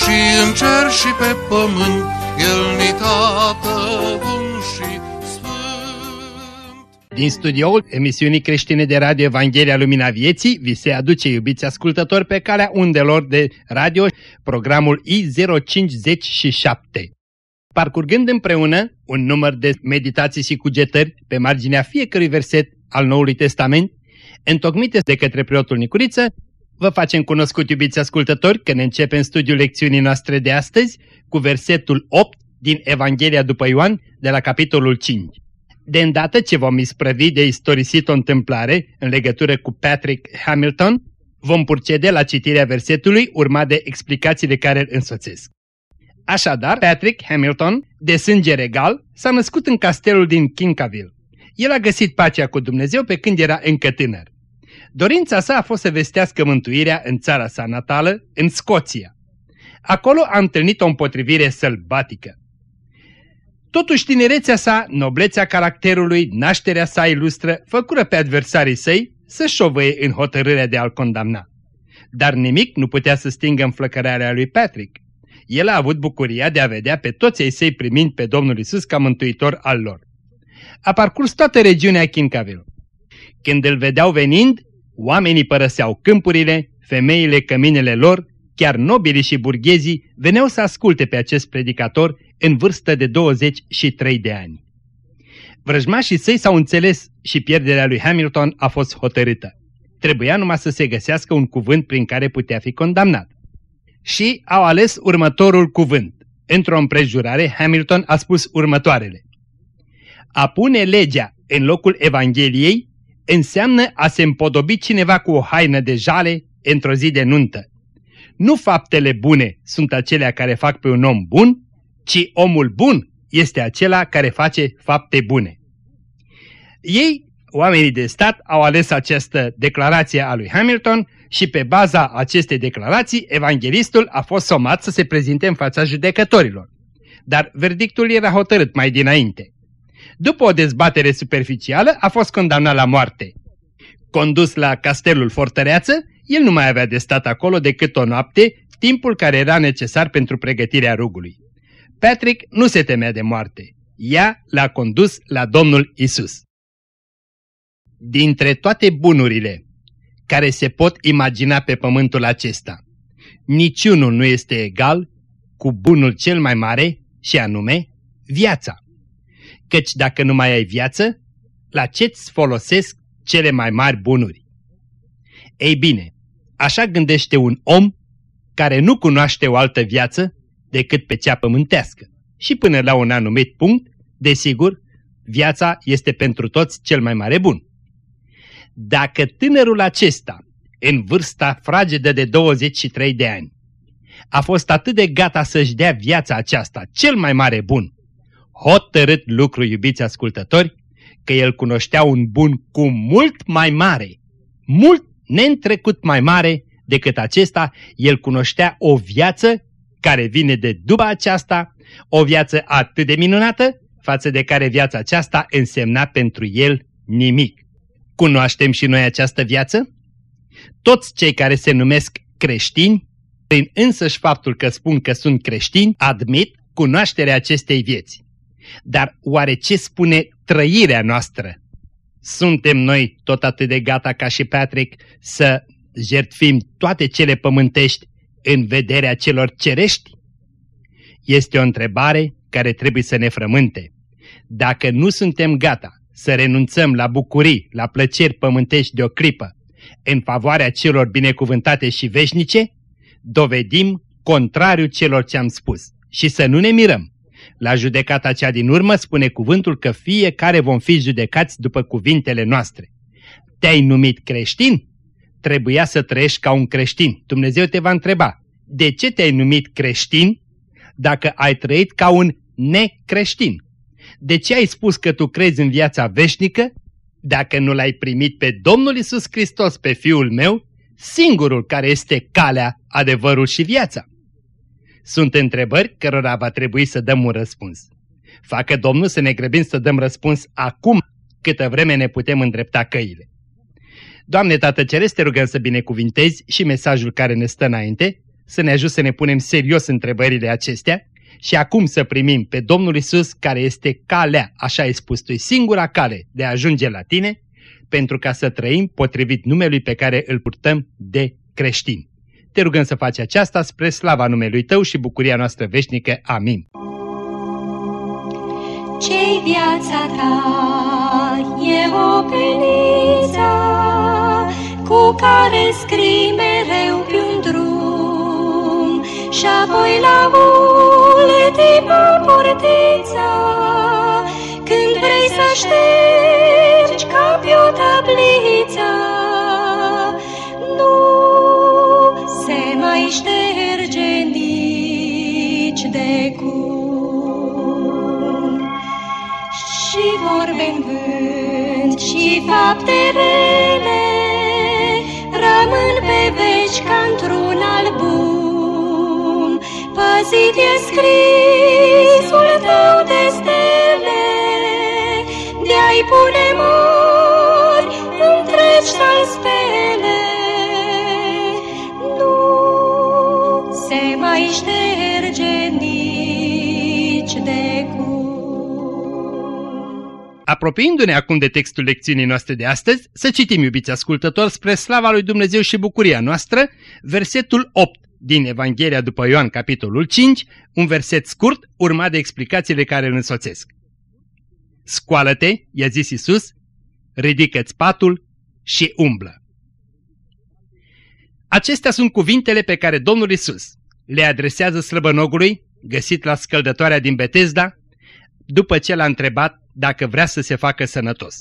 și în cer și pe pământ, El ni tată bun și din studioul emisiunii creștine de radio Evanghelia Lumina Vieții vi se aduce, iubiți ascultători, pe calea undelor de radio, programul I057. Parcurgând împreună un număr de meditații și cugetări pe marginea fiecărui verset al Noului Testament, întocmite de către preotul Nicuriță, vă facem cunoscut, iubiți ascultători, că ne începem studiul lecțiunii noastre de astăzi cu versetul 8 din Evanghelia după Ioan, de la capitolul 5 de îndată ce vom isprăvi de istorisit o întâmplare în legătură cu Patrick Hamilton, vom purcede la citirea versetului urmat de explicațiile care îl însoțesc. Așadar, Patrick Hamilton, de sânge regal, s-a născut în castelul din Kinkaville. El a găsit pacea cu Dumnezeu pe când era încă tânăr. Dorința sa a fost să vestească mântuirea în țara sa natală, în Scoția. Acolo a întâlnit o împotrivire sălbatică. Totuși tinerețea sa, noblețea caracterului, nașterea sa ilustră, făcură pe adversarii săi să șovăie în hotărârea de a-l condamna. Dar nimic nu putea să stingă înflăcărarea lui Patrick. El a avut bucuria de a vedea pe toți ei săi primind pe Domnul Isus ca mântuitor al lor. A parcurs toată regiunea Kincaville. Când îl vedeau venind, oamenii părăseau câmpurile, femeile căminele lor, chiar nobilii și burghezii veneau să asculte pe acest predicator în vârstă de 23 de ani. Vrăjmașii săi s-au înțeles și pierderea lui Hamilton a fost hotărâtă. Trebuia numai să se găsească un cuvânt prin care putea fi condamnat. Și au ales următorul cuvânt. Într-o împrejurare, Hamilton a spus următoarele. A pune legea în locul Evangheliei înseamnă a se împodobi cineva cu o haină de jale într-o zi de nuntă. Nu faptele bune sunt acelea care fac pe un om bun, ci omul bun este acela care face fapte bune. Ei, oamenii de stat, au ales această declarație a lui Hamilton și pe baza acestei declarații, evanghelistul a fost somat să se prezinte în fața judecătorilor. Dar verdictul era hotărât mai dinainte. După o dezbatere superficială, a fost condamnat la moarte. Condus la castelul fortăreață, el nu mai avea de stat acolo decât o noapte, timpul care era necesar pentru pregătirea rugului. Patrick nu se temea de moarte. Ea l-a condus la Domnul Isus. Dintre toate bunurile care se pot imagina pe pământul acesta, niciunul nu este egal cu bunul cel mai mare și anume viața. Căci dacă nu mai ai viață, la ce-ți folosesc cele mai mari bunuri? Ei bine, așa gândește un om care nu cunoaște o altă viață decât pe cea pământească. Și până la un anumit punct, desigur, viața este pentru toți cel mai mare bun. Dacă tânărul acesta, în vârsta fragedă de 23 de ani, a fost atât de gata să-și dea viața aceasta, cel mai mare bun, hotărât lucru, iubiți ascultători, că el cunoștea un bun cu mult mai mare, mult neîntrecut mai mare decât acesta, el cunoștea o viață care vine de după aceasta, o viață atât de minunată, față de care viața aceasta însemna pentru el nimic. Cunoaștem și noi această viață? Toți cei care se numesc creștini, prin însăși faptul că spun că sunt creștini, admit cunoașterea acestei vieți. Dar oare ce spune trăirea noastră? Suntem noi tot atât de gata ca și Patrick să jertfim toate cele pământești în vederea celor cerești? Este o întrebare care trebuie să ne frământe. Dacă nu suntem gata să renunțăm la bucurii, la plăceri pământești de o clipă, în favoarea celor binecuvântate și veșnice, dovedim contrariul celor ce am spus. Și să nu ne mirăm. La judecata cea din urmă spune cuvântul că fiecare vom fi judecați după cuvintele noastre. Te-ai numit creștin? trebuia să trăiești ca un creștin. Dumnezeu te va întreba, de ce te-ai numit creștin dacă ai trăit ca un necreștin. De ce ai spus că tu crezi în viața veșnică dacă nu l-ai primit pe Domnul Isus Hristos, pe Fiul meu, singurul care este calea, adevărul și viața? Sunt întrebări cărora va trebui să dăm un răspuns. Facă Domnul să ne grăbim să dăm răspuns acum, câtă vreme ne putem îndrepta căile. Doamne Tată Ceresc, te rugăm să binecuvintezi și mesajul care ne stă înainte, să ne ajut să ne punem serios întrebările acestea și acum să primim pe Domnul Isus care este calea, așa ai spus tu, singura cale de a ajunge la tine, pentru ca să trăim potrivit numelui pe care îl purtăm de creștini. Te rugăm să faci aceasta spre slava numelui Tău și bucuria noastră veșnică. Amin. Ce-i viața ta e o peniță cu care scrii mereu pe un drum și apoi la ultima portiță când vrei să ștergi ca pe o tabliță mai șterge nici de cum. Și vorbe în vânt și fapte rele rămân pe veci ca într-un album. Păzit e scrisul Apropiindu-ne acum de textul lecțiunii noastre de astăzi, să citim, iubiți ascultători, spre slava lui Dumnezeu și bucuria noastră, versetul 8 din Evanghelia după Ioan, capitolul 5, un verset scurt, urmat de explicațiile care îl însoțesc. Scoală-te, i-a zis Isus, ridică-ți patul și umblă. Acestea sunt cuvintele pe care Domnul Isus le adresează slăbănogului, găsit la scăldătoarea din Betesda, după ce l-a întrebat dacă vrea să se facă sănătos.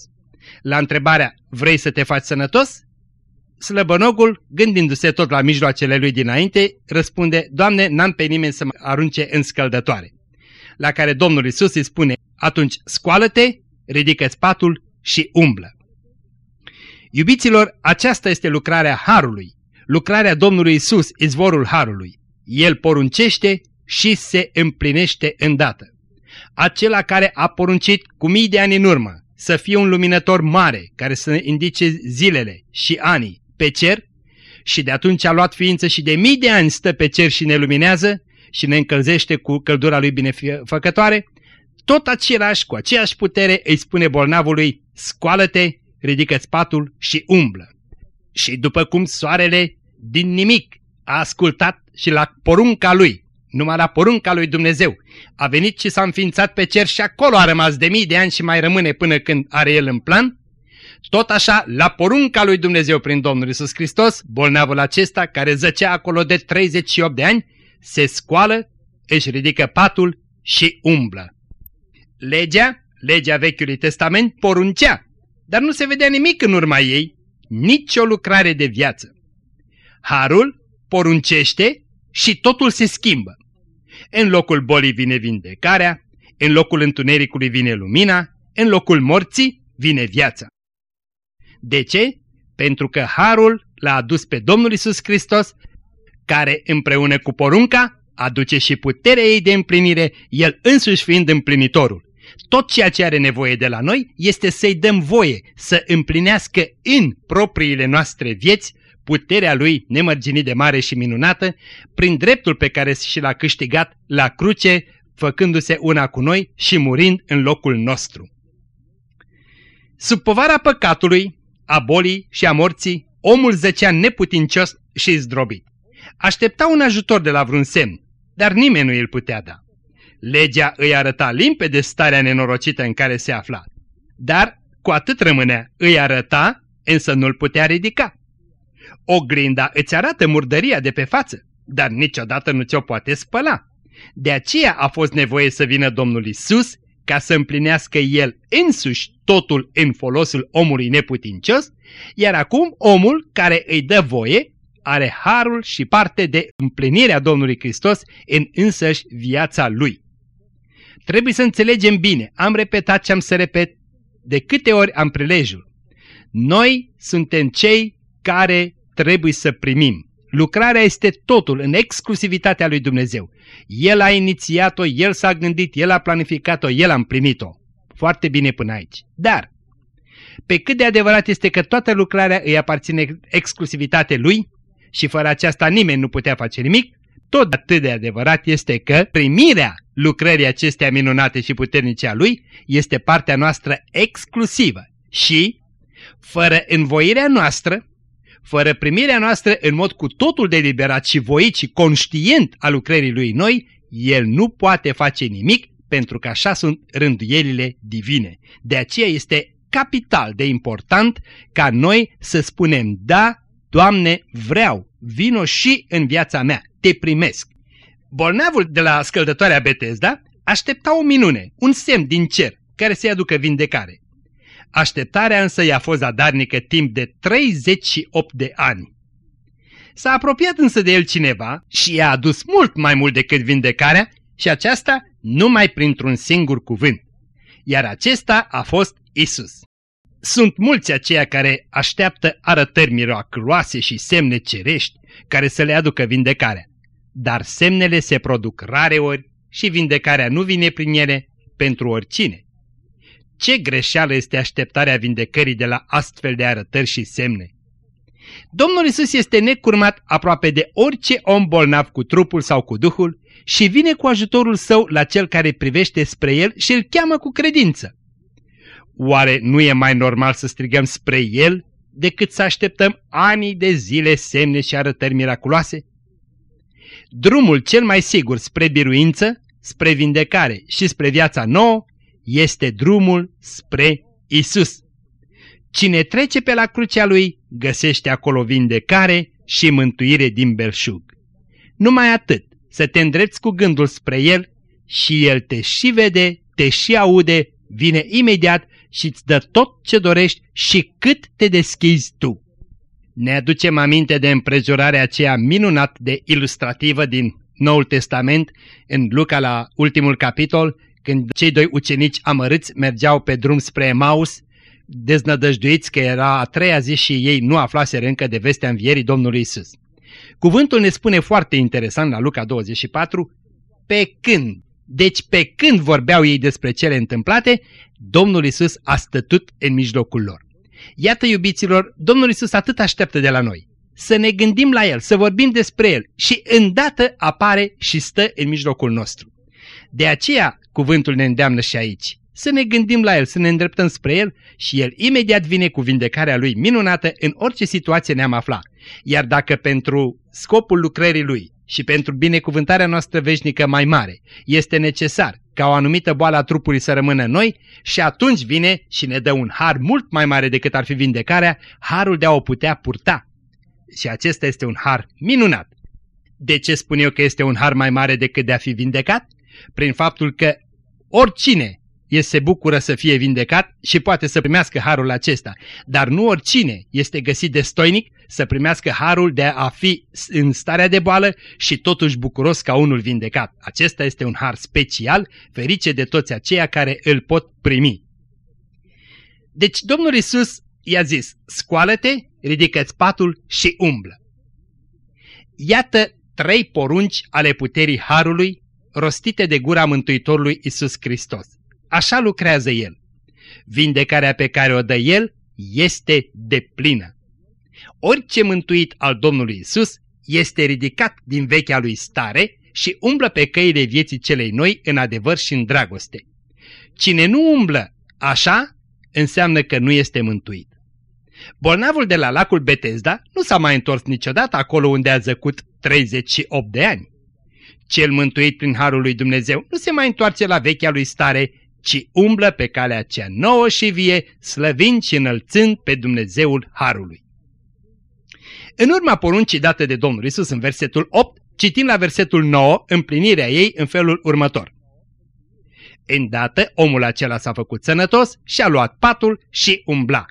La întrebarea, vrei să te faci sănătos? Slăbănogul, gândindu-se tot la mijloacele lui dinainte, răspunde, Doamne, n-am pe nimeni să mă arunce în scăldătoare. La care Domnul Isus îi spune, atunci scoală-te, ridică-ți patul și umblă. Iubiților, aceasta este lucrarea Harului, lucrarea Domnului Isus, izvorul Harului. El poruncește și se împlinește îndată. Acela care a poruncit cu mii de ani în urmă să fie un luminător mare care să indice zilele și anii pe cer și de atunci a luat ființă și de mii de ani stă pe cer și ne luminează și ne încălzește cu căldura lui binefăcătoare, tot același, cu aceeași putere, îi spune bolnavului, scoală-te, ridică-ți patul și umblă. Și după cum soarele din nimic a ascultat și la porunca lui, numai la porunca lui Dumnezeu, a venit și s-a înființat pe cer și acolo a rămas de mii de ani și mai rămâne până când are el în plan, tot așa, la porunca lui Dumnezeu prin Domnul Isus Hristos, bolnavul acesta, care zăcea acolo de 38 de ani, se scoală, își ridică patul și umblă. Legea, legea Vechiului Testament, poruncea, dar nu se vedea nimic în urma ei, nici o lucrare de viață. Harul poruncește și totul se schimbă. În locul bolii vine vindecarea, în locul întunericului vine lumina, în locul morții vine viața. De ce? Pentru că Harul l-a adus pe Domnul Isus Hristos, care împreună cu porunca aduce și puterea ei de împlinire, el însuși fiind împlinitorul. Tot ceea ce are nevoie de la noi este să-i dăm voie să împlinească în propriile noastre vieți puterea lui nemărginit de mare și minunată, prin dreptul pe care și l-a câștigat la cruce, făcându-se una cu noi și murind în locul nostru. Sub povara păcatului, a bolii și a morții, omul zăcea neputincios și zdrobit. Aștepta un ajutor de la vreun semn, dar nimeni nu îl putea da. Legea îi arăta limpede starea nenorocită în care se afla, dar cu atât rămânea, îi arăta, însă nu-l putea ridica. Oglinda îți arată murdăria de pe față, dar niciodată nu ți-o poate spăla. De aceea a fost nevoie să vină Domnul Isus ca să împlinească El însuși totul în folosul omului neputincios, iar acum omul care îi dă voie are harul și parte de împlinirea Domnului Hristos în însăși viața lui. Trebuie să înțelegem bine, am repetat ce am să repet, de câte ori am prilejul. Noi suntem cei care trebuie să primim. Lucrarea este totul în exclusivitatea lui Dumnezeu. El a inițiat-o, El s-a gândit, El a planificat-o, El a împlinit-o. Foarte bine până aici. Dar, pe cât de adevărat este că toată lucrarea îi aparține exclusivitate Lui și fără aceasta nimeni nu putea face nimic, tot atât de adevărat este că primirea lucrării acestea minunate și puternice a Lui este partea noastră exclusivă și, fără învoirea noastră, fără primirea noastră în mod cu totul deliberat și voit și conștient a lucrării Lui noi, El nu poate face nimic pentru că așa sunt rânduielile divine. De aceea este capital de important ca noi să spunem da, Doamne, vreau, vino și în viața mea, te primesc. Bolnavul de la scăldătoarea Betesda aștepta o minune, un semn din cer, care să-i aducă vindecare. Așteptarea însă i-a fost zadarnică timp de 38 de ani. S-a apropiat însă de el cineva și i-a adus mult mai mult decât vindecarea și aceasta numai printr-un singur cuvânt. Iar acesta a fost Isus. Sunt mulți aceia care așteaptă arătări miraculoase și semne cerești care să le aducă vindecarea. Dar semnele se produc rare ori și vindecarea nu vine prin ele pentru oricine. Ce greșeală este așteptarea vindecării de la astfel de arătări și semne? Domnul Isus este necurmat aproape de orice om bolnav cu trupul sau cu duhul și vine cu ajutorul său la cel care privește spre el și îl cheamă cu credință. Oare nu e mai normal să strigăm spre el decât să așteptăm ani de zile semne și arătări miraculoase? Drumul cel mai sigur spre biruință, spre vindecare și spre viața nouă este drumul spre Isus. Cine trece pe la crucea lui găsește acolo vindecare și mântuire din belșug. Numai atât, să te îndrepți cu gândul spre El și El te și vede, te și aude, vine imediat și îți dă tot ce dorești și cât te deschizi tu. Ne aducem aminte de împrejurarea aceea minunat de ilustrativă din Noul Testament, în Luca la ultimul capitol, când cei doi ucenici amărâți mergeau pe drum spre Emaus, deznădăjduiți că era a treia zi și ei nu aflaseră încă de vestea învierii Domnului Isus. Cuvântul ne spune foarte interesant la Luca 24, pe când, deci pe când vorbeau ei despre cele întâmplate, Domnul Isus a stătut în mijlocul lor. Iată, iubiților, Domnul Isus atât așteaptă de la noi. Să ne gândim la El, să vorbim despre El și îndată apare și stă în mijlocul nostru. De aceea, cuvântul ne îndeamnă și aici. Să ne gândim la El, să ne îndreptăm spre El și El imediat vine cu vindecarea Lui minunată în orice situație ne-am aflat. Iar dacă pentru scopul lucrării Lui și pentru binecuvântarea noastră veșnică mai mare este necesar ca o anumită boală a trupului să rămână noi și atunci vine și ne dă un har mult mai mare decât ar fi vindecarea, harul de a o putea purta. Și acesta este un har minunat. De ce spun eu că este un har mai mare decât de a fi vindecat? Prin faptul că oricine se bucură să fie vindecat și poate să primească harul acesta. Dar nu oricine este găsit de stoinic să primească harul de a fi în starea de boală și totuși bucuros ca unul vindecat. Acesta este un har special, ferice de toți aceia care îl pot primi. Deci Domnul Isus i-a zis, scoală-te, ridică-ți patul și umblă. Iată trei porunci ale puterii harului rostite de gura Mântuitorului Isus Hristos. Așa lucrează El. Vindecarea pe care o dă El este deplină. Orice mântuit al Domnului Isus este ridicat din vechea lui stare și umblă pe căile vieții celei noi în adevăr și în dragoste. Cine nu umblă așa, înseamnă că nu este mântuit. Bolnavul de la lacul Betesda nu s-a mai întors niciodată acolo unde a zăcut 38 de ani. Cel mântuit prin Harul lui Dumnezeu nu se mai întoarce la vechea lui stare, ci umblă pe calea cea nouă și vie, slăvind și înălțând pe Dumnezeul Harului. În urma poruncii date de Domnul Isus în versetul 8, citim la versetul 9 împlinirea ei în felul următor. Îndată omul acela s-a făcut sănătos și a luat patul și umbla.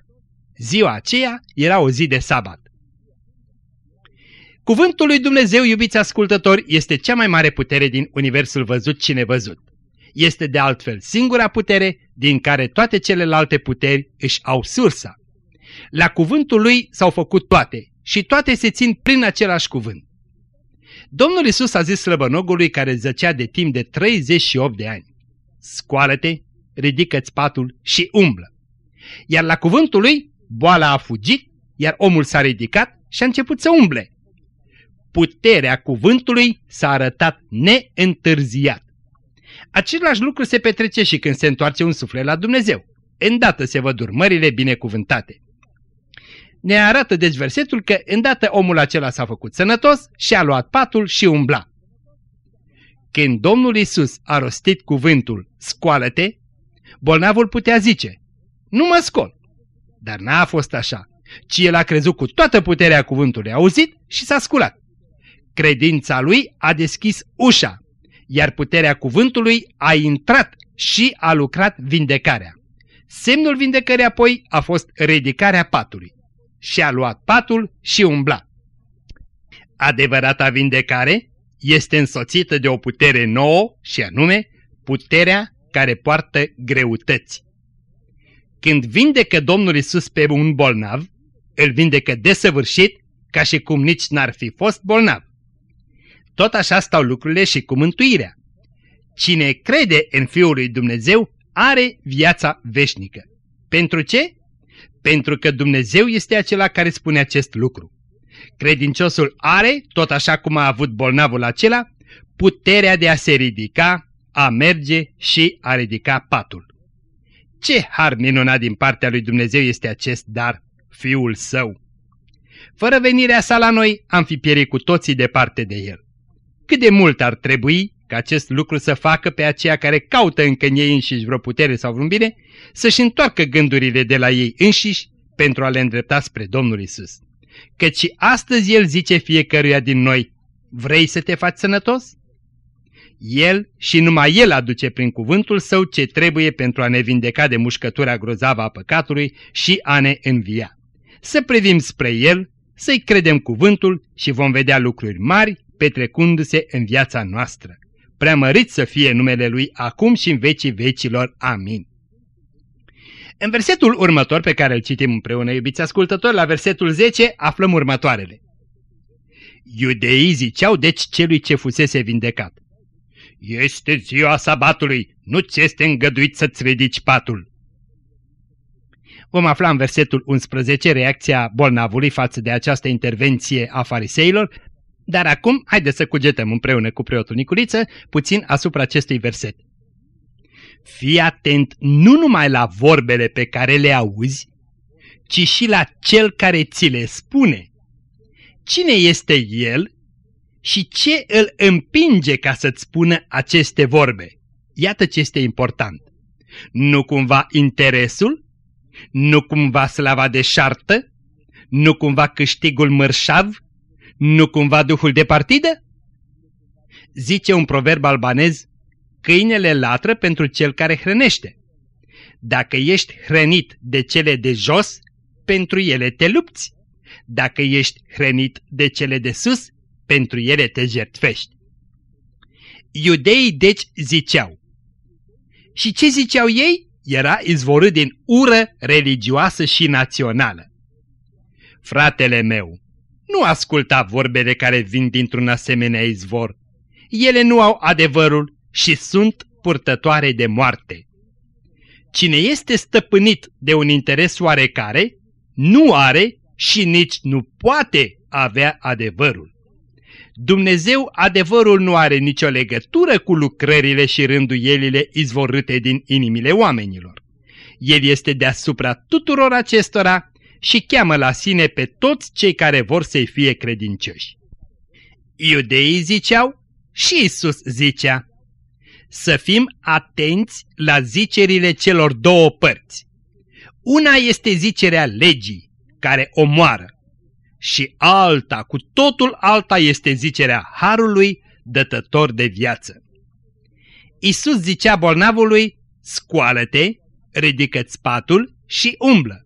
Ziua aceea era o zi de sabat. Cuvântul lui Dumnezeu, iubiți ascultători, este cea mai mare putere din universul văzut și nevăzut. Este de altfel singura putere din care toate celelalte puteri își au sursa. La cuvântul lui s-au făcut toate și toate se țin prin același cuvânt. Domnul Isus a zis slăbănogului care zăcea de timp de 38 de ani, Scoală-te, ridică-ți patul și umblă. Iar la cuvântul lui, boala a fugit, iar omul s-a ridicat și a început să umble. Puterea cuvântului s-a arătat neîntârziat. Același lucru se petrece și când se întoarce un suflet la Dumnezeu. Îndată se văd urmările binecuvântate. Ne arată deci versetul că îndată omul acela s-a făcut sănătos și a luat patul și umbla. Când Domnul Isus a rostit cuvântul, scoală-te, bolnavul putea zice, nu mă scol. Dar n-a fost așa, ci el a crezut cu toată puterea cuvântului auzit și s-a sculat. Credința lui a deschis ușa, iar puterea cuvântului a intrat și a lucrat vindecarea. Semnul vindecării apoi a fost ridicarea patului. Și a luat patul și umbla. Adevărata vindecare este însoțită de o putere nouă și anume puterea care poartă greutăți. Când vindecă Domnul Isus pe un bolnav, îl vindecă desăvârșit ca și cum nici n-ar fi fost bolnav. Tot așa stau lucrurile și cu mântuirea. Cine crede în Fiul lui Dumnezeu are viața veșnică. Pentru ce? Pentru că Dumnezeu este acela care spune acest lucru. Credinciosul are, tot așa cum a avut bolnavul acela, puterea de a se ridica, a merge și a ridica patul. Ce har minunat din partea lui Dumnezeu este acest dar, Fiul Său! Fără venirea sa la noi, am fi pierit cu toții departe de El. Cât de mult ar trebui ca acest lucru să facă pe aceia care caută încă în ei înșiși vreo putere sau vreun bine, să-și întoarcă gândurile de la ei înșiși pentru a le îndrepta spre Domnul Isus. Căci și astăzi El zice fiecăruia din noi, vrei să te faci sănătos? El și numai El aduce prin cuvântul Său ce trebuie pentru a ne vindeca de mușcătura grozavă a păcatului și a ne învia. Să privim spre El, să-i credem cuvântul și vom vedea lucruri mari petrecându-se în viața noastră. Preamărit să fie numele Lui acum și în vecii vecilor. Amin. În versetul următor pe care îl citim împreună, iubiți ascultători, la versetul 10 aflăm următoarele. Iudeii ziceau deci celui ce fusese vindecat. Este ziua sabatului, nu ți este îngăduit să-ți ridici patul. Vom afla în versetul 11 reacția bolnavului față de această intervenție a fariseilor, dar acum haideți să cugetăm împreună cu preotul Niculiță puțin asupra acestui verset. Fii atent nu numai la vorbele pe care le auzi, ci și la cel care ți le spune. Cine este el și ce îl împinge ca să-ți spună aceste vorbe? Iată ce este important. Nu cumva interesul? Nu cumva slava de șartă? Nu cumva câștigul mărșav? Nu cumva duhul de partidă? Zice un proverb albanez, câinele latră pentru cel care hrănește. Dacă ești hrănit de cele de jos, pentru ele te lupți. Dacă ești hrănit de cele de sus, pentru ele te jertfești. Iudeii deci ziceau. Și ce ziceau ei? Era izvorât din ură religioasă și națională. Fratele meu, nu asculta vorbele care vin dintr-un asemenea izvor. Ele nu au adevărul și sunt purtătoare de moarte. Cine este stăpânit de un interes oarecare, nu are și nici nu poate avea adevărul. Dumnezeu adevărul nu are nicio legătură cu lucrările și rânduielile izvorâte din inimile oamenilor. El este deasupra tuturor acestora și cheamă la sine pe toți cei care vor să-i fie credincioși. Iudeii ziceau și Isus zicea, să fim atenți la zicerile celor două părți. Una este zicerea legii, care omoară, și alta, cu totul alta, este zicerea Harului, dătător de viață. Isus zicea bolnavului, scoală-te, ridică-ți patul și umblă.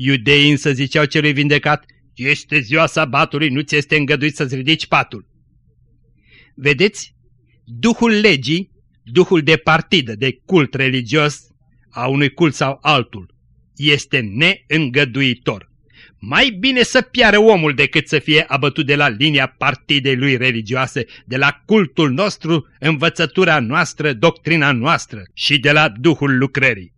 Iudeii însă ziceau celui vindecat, Este ziua sabatului, nu ți este îngăduit să-ți ridici patul. Vedeți? Duhul legii, duhul de partidă, de cult religios, a unui cult sau altul, este neîngăduitor. Mai bine să piară omul decât să fie abătut de la linia partidei lui religioase, de la cultul nostru, învățătura noastră, doctrina noastră și de la Duhul lucrării.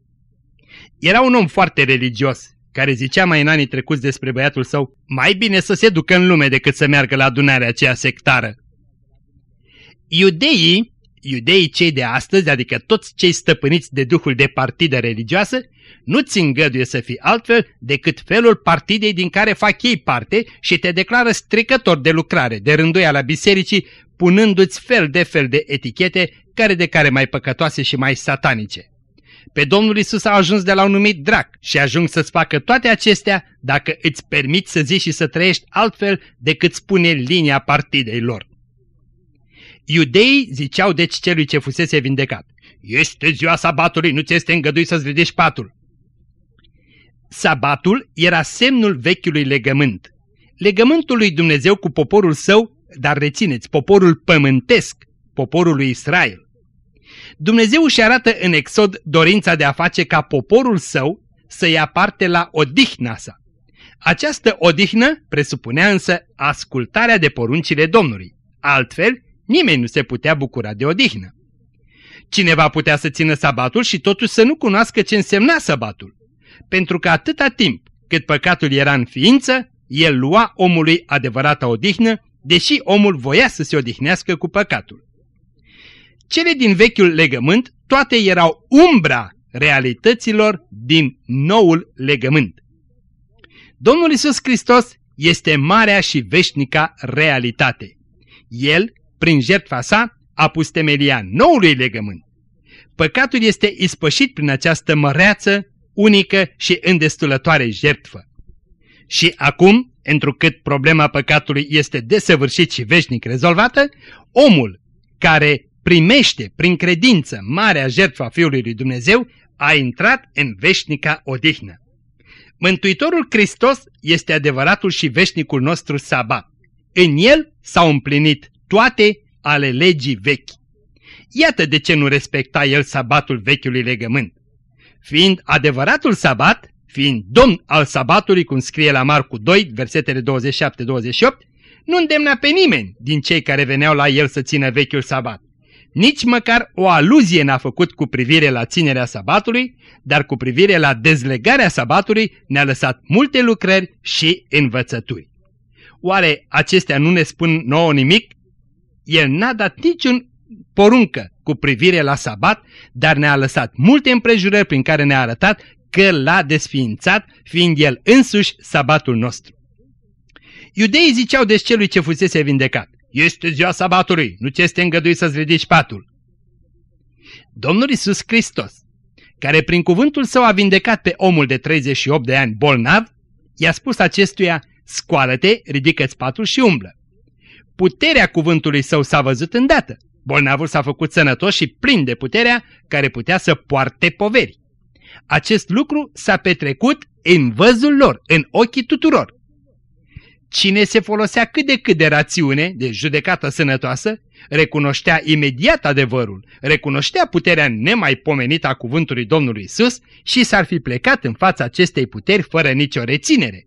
Era un om foarte religios, care zicea mai în anii trecuți despre băiatul său, mai bine să se ducă în lume decât să meargă la adunarea aceea sectară. Iudeii, iudeii cei de astăzi, adică toți cei stăpâniți de duhul de partidă religioasă, nu-ți îngăduie să fii altfel decât felul partidei din care fac ei parte și te declară stricător de lucrare, de rânduia la bisericii, punându-ți fel de fel de etichete, care de care mai păcătoase și mai satanice. Pe Domnul Isus a ajuns de la un numit drac și ajung să-ți facă toate acestea dacă îți permiți să zici și să trăiești altfel decât spune linia partidei lor. Iudeii ziceau deci celui ce fusese vindecat. Este ziua sabatului, nu ți este îngăduit să-ți ridici patul. Sabatul era semnul vechiului legământ. Legământul lui Dumnezeu cu poporul său, dar rețineți, poporul pământesc, poporul lui Israel. Dumnezeu își arată în Exod dorința de a face ca poporul său să ia parte la odihna sa. Această odihnă presupunea însă ascultarea de poruncile Domnului. Altfel, nimeni nu se putea bucura de odihnă. Cineva putea să țină sabatul și totuși să nu cunoască ce însemna sabatul pentru că atâta timp cât păcatul era în ființă, el lua omului adevărata odihnă, deși omul voia să se odihnească cu păcatul. Cele din vechiul legământ, toate erau umbra realităților din noul legământ. Domnul Isus Hristos este marea și veșnica realitate. El, prin jertfa sa, a pus temelia noului legământ. Păcatul este ispășit prin această măreață unică și îndestulătoare jertfă. Și acum, întrucât problema păcatului este desăvârșit și veșnic rezolvată, omul care primește prin credință marea jertfă a Fiului lui Dumnezeu a intrat în veșnica odihnă. Mântuitorul Hristos este adevăratul și veșnicul nostru sabat. În el s-au împlinit toate ale legii vechi. Iată de ce nu respecta el sabatul vechiului legământ fiind adevăratul sabat, fiind domn al sabatului, cum scrie la Marcu 2, versetele 27-28, nu îndemna pe nimeni din cei care veneau la el să țină vechiul sabat. Nici măcar o aluzie n-a făcut cu privire la ținerea sabatului, dar cu privire la dezlegarea sabatului ne-a lăsat multe lucrări și învățături. Oare acestea nu ne spun nouă nimic? El n-a dat niciun poruncă cu privire la sabat, dar ne-a lăsat multe împrejurări prin care ne-a arătat că l-a desființat, fiind el însuși sabatul nostru. Iudeii ziceau deci celui ce fusese vindecat, este ziua sabatului, nu ți este îngăduit să-ți ridici patul. Domnul Isus Hristos, care prin cuvântul său a vindecat pe omul de 38 de ani bolnav, i-a spus acestuia, scoală-te, ridică-ți patul și umblă. Puterea cuvântului său s-a văzut îndată. Bolnavul s-a făcut sănătos și plin de puterea care putea să poarte poveri. Acest lucru s-a petrecut în văzul lor, în ochii tuturor. Cine se folosea cât de cât de rațiune, de judecată sănătoasă, recunoștea imediat adevărul, recunoștea puterea nemaipomenită a cuvântului Domnului Isus și s-ar fi plecat în fața acestei puteri fără nicio reținere.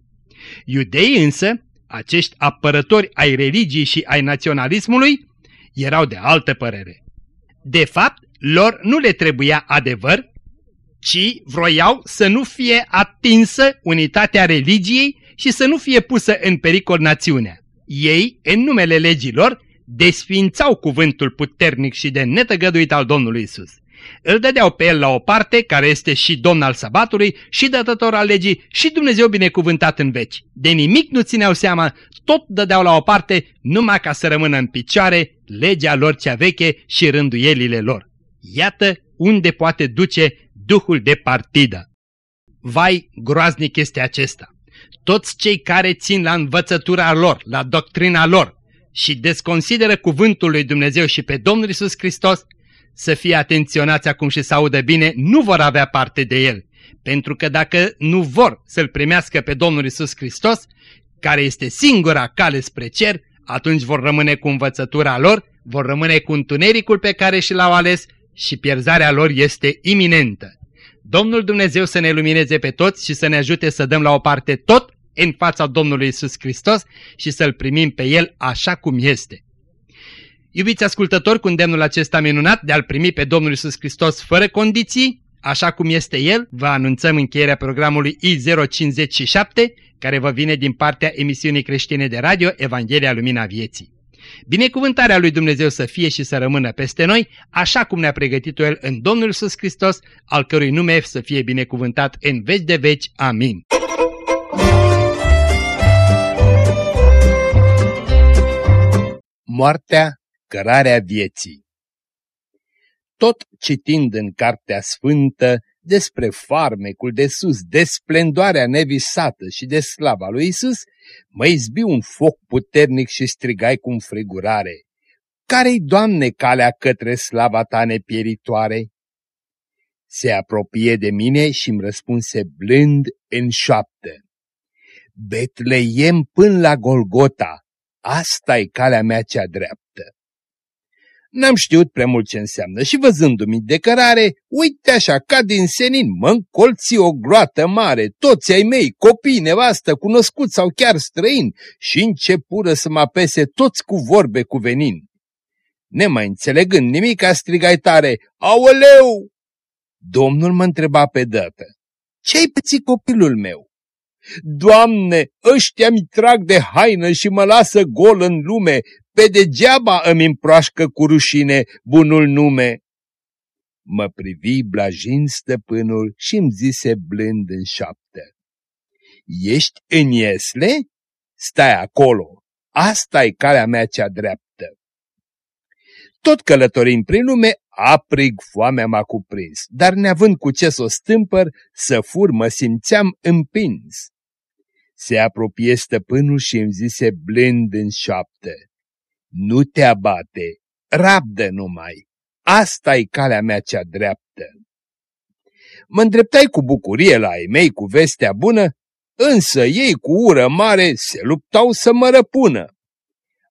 Iudeii însă, acești apărători ai religiei și ai naționalismului, erau de altă părere. De fapt, lor nu le trebuia adevăr, ci vroiau să nu fie atinsă unitatea religiei și să nu fie pusă în pericol națiunea. Ei, în numele legilor, desfințau cuvântul puternic și de netăgăduit al Domnului Isus. Îl dădeau pe el la o parte, care este și domn al sabatului, și dătător al legii, și Dumnezeu binecuvântat în veci. De nimic nu țineau seama, tot dădeau la o parte, numai ca să rămână în picioare legea lor cea veche și rânduielile lor. Iată unde poate duce duhul de partidă. Vai, groaznic este acesta! Toți cei care țin la învățătura lor, la doctrina lor și desconsideră cuvântul lui Dumnezeu și pe Domnul Isus Hristos, să fie atenționați acum și să audă bine, nu vor avea parte de el. Pentru că dacă nu vor să-L primească pe Domnul Isus Hristos, care este singura cale spre cer, atunci vor rămâne cu învățătura lor, vor rămâne cu întunericul pe care și l-au ales și pierzarea lor este iminentă. Domnul Dumnezeu să ne lumineze pe toți și să ne ajute să dăm la o parte tot în fața Domnului Isus Hristos și să-L primim pe El așa cum este. Iubiți ascultători, cu îndemnul acesta minunat de a-L primi pe Domnul Isus Hristos fără condiții, așa cum este El, vă anunțăm încheierea programului I057, care vă vine din partea emisiunii creștine de radio Evanghelia Lumina Vieții. Binecuvântarea lui Dumnezeu să fie și să rămână peste noi, așa cum ne-a pregătit-o El în Domnul Iisus Hristos, al cărui nume să fie binecuvântat în veci de veci. Amin. Moartea, cărarea vieții Tot citind în Cartea Sfântă despre farmecul de sus, de splendoarea nevisată și de slava lui Isus, mă izbi un foc puternic și strigai cu înfrigurare. Care-i, Doamne, calea către slava ta nepieritoare? Se apropie de mine și îmi răspunse blând în șoaptă. Betleiem până la Golgota, asta e calea mea cea dreaptă. N-am știut prea mult ce înseamnă și văzându-mi de cărare, uite așa, ca din senin, mă încolți o groată mare, toți ai mei, copii, nevastă, cunoscuți sau chiar străini, și începură să mă apese toți cu vorbe cu venin. Nemai înțelegând nimic, a strigai tare, Aoleu! Domnul mă întreba pe dată, ce-ai pățit copilul meu? Doamne, ăștia mi trag de haină și mă lasă gol în lume, pe degeaba îmi împroașcă cu rușine bunul nume. Mă privi blajin stăpânul și îmi zise blând în șaptă. Ești în iesle? Stai acolo, asta e calea mea cea dreaptă. Tot călătorim prin lume, aprig foamea m-a cuprins, dar neavând cu ce să o stâmpăr, să fur mă simțeam împins. Se apropie stăpânul și îmi zise blând în șaptă nu te abate, rabdă numai, asta e calea mea cea dreaptă. Mă îndreptai cu bucurie la ei mei cu vestea bună, însă ei cu ură mare se luptau să mă răpună.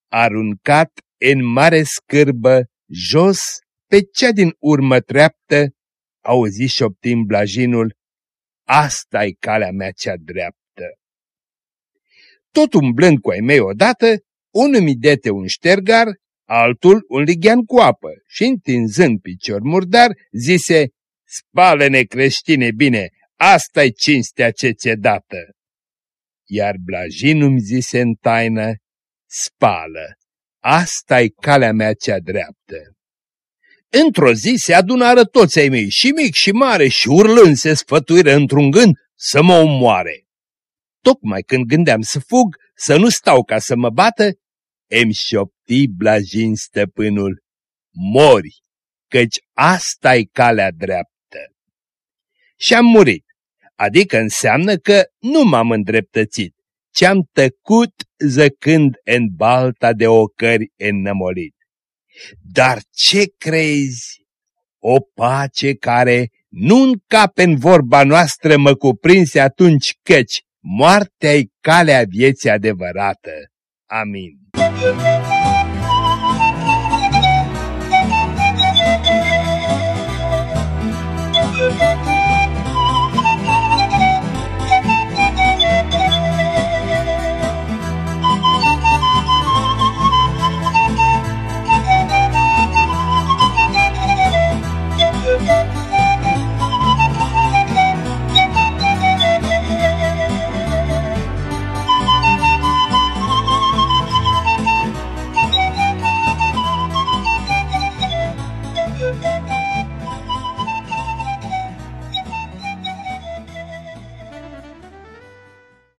Aruncat în mare scârbă, jos, pe cea din urmă treaptă, auzi șoptim blajinul, asta e calea mea cea dreaptă. Tot umblând cu ai mei odată, unul mi dete un ștergar, altul un lighean cu apă și întinzând picior murdar, zise, spală-ne creștine bine, asta-i cinstea ce ți-e dată. Iar blajinul mi zise în taină, spală, asta-i calea mea cea dreaptă. Într-o zi se adunară toți ai mei, și mic și mare, și urlând se sfătuiră într-un gând să mă omoare. Tocmai când gândeam să fug, să nu stau ca să mă bată, îmi șopti blajin stăpânul, mori, căci asta-i calea dreaptă. Și am murit, adică înseamnă că nu m-am îndreptățit, ci am tăcut zăcând în balta de ocări înnămolit. Dar ce crezi? O pace care nu încape în vorba noastră mă cuprinse atunci căci moartea-i calea vieții adevărată. Amin. Thank you.